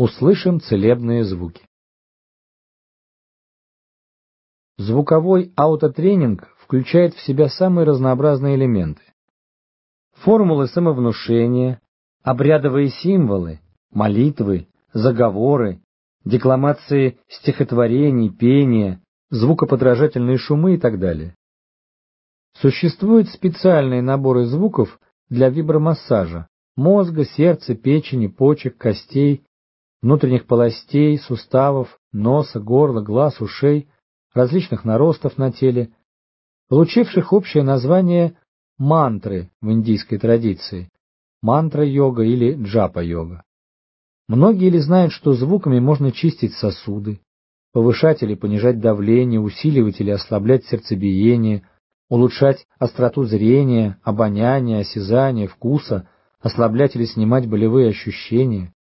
Услышим целебные звуки. Звуковой аутотренинг включает в себя самые разнообразные элементы. Формулы самовнушения, обрядовые символы, молитвы, заговоры, декламации стихотворений, пения, звукоподражательные шумы и так далее. Существуют специальные наборы звуков для вибромассажа мозга, сердца, печени, почек, костей, внутренних полостей, суставов, носа, горла, глаз, ушей, различных наростов на теле, получивших общее название мантры в индийской традиции, мантра-йога или джапа-йога. Многие ли знают, что звуками можно чистить сосуды, повышать или понижать давление, усиливать или ослаблять сердцебиение, улучшать остроту зрения, обоняния, осязания, вкуса, ослаблять или снимать болевые ощущения.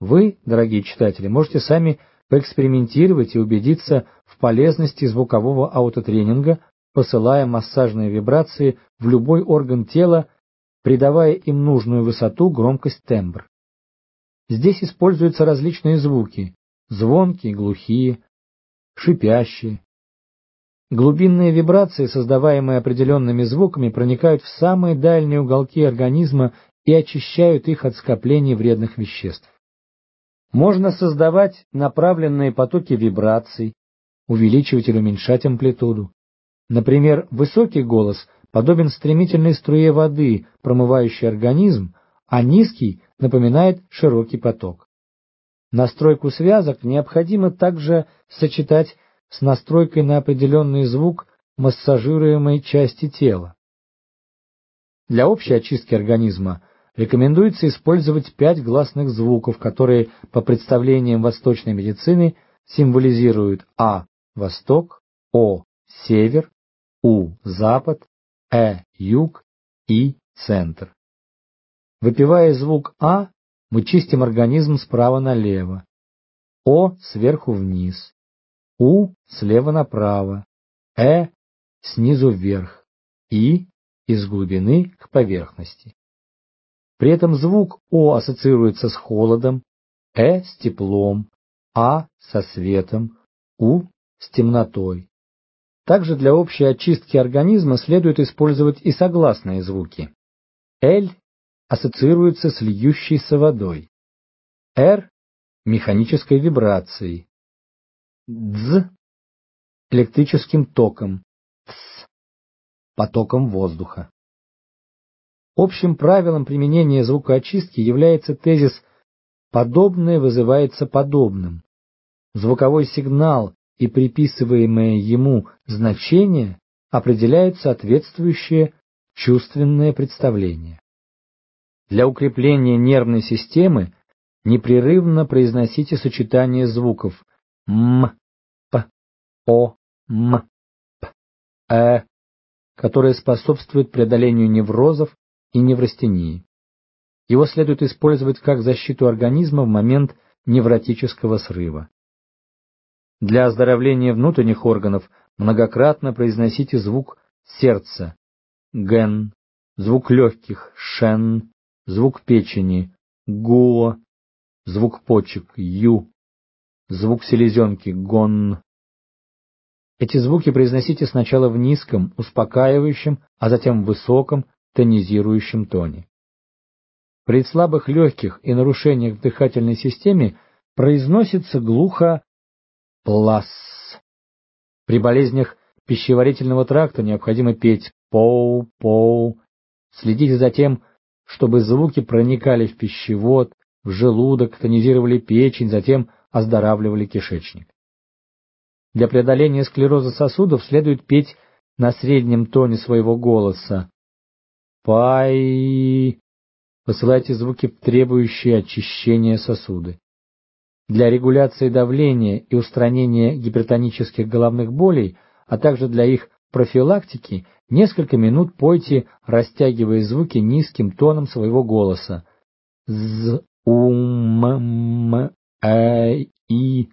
Вы, дорогие читатели, можете сами поэкспериментировать и убедиться в полезности звукового аутотренинга, посылая массажные вибрации в любой орган тела, придавая им нужную высоту, громкость, тембр. Здесь используются различные звуки – звонкие, глухие, шипящие. Глубинные вибрации, создаваемые определенными звуками, проникают в самые дальние уголки организма и очищают их от скоплений вредных веществ. Можно создавать направленные потоки вибраций, увеличивать или уменьшать амплитуду. Например, высокий голос подобен стремительной струе воды, промывающей организм, а низкий напоминает широкий поток. Настройку связок необходимо также сочетать с настройкой на определенный звук массажируемой части тела. Для общей очистки организма рекомендуется использовать пять гласных звуков, которые, по представлениям восточной медицины, символизируют А – восток, О – север, У – запад, Э – юг, И – центр. Выпивая звук А, мы чистим организм справа налево, О – сверху вниз, У – слева направо, Э – снизу вверх, И – из глубины к поверхности. При этом звук О ассоциируется с холодом, Э с теплом, А со светом, У с темнотой. Также для общей очистки организма следует использовать и согласные звуки. Л ассоциируется с льющейся водой, Р – механической вибрацией, Дз – электрическим током, Ц – потоком воздуха. Общим правилом применения звукоочистки является тезис «подобное вызывается подобным». Звуковой сигнал и приписываемое ему значение определяют соответствующее чувственное представление. Для укрепления нервной системы непрерывно произносите сочетание звуков «м», «п», «о», «м», «п», «э», которое способствует преодолению неврозов и неврастении. Его следует использовать как защиту организма в момент невротического срыва. Для оздоровления внутренних органов многократно произносите звук сердца ген, звук легких шен, звук печени го, звук почек ю, звук селезенки гон. Эти звуки произносите сначала в низком, успокаивающем, а затем в высоком, тонизирующем тоне. При слабых легких и нарушениях в дыхательной системе произносится глухо «плас». При болезнях пищеварительного тракта необходимо петь «поу-поу». Следите за тем, чтобы звуки проникали в пищевод, в желудок, тонизировали печень, затем оздоравливали кишечник. Для преодоления склероза сосудов следует петь на среднем тоне своего голоса Пай. Посылайте звуки, требующие очищения сосуды. Для регуляции давления и устранения гипертонических головных болей, а также для их профилактики, несколько минут пойте, растягивая звуки низким тоном своего голоса. З, у, м, м, э, и,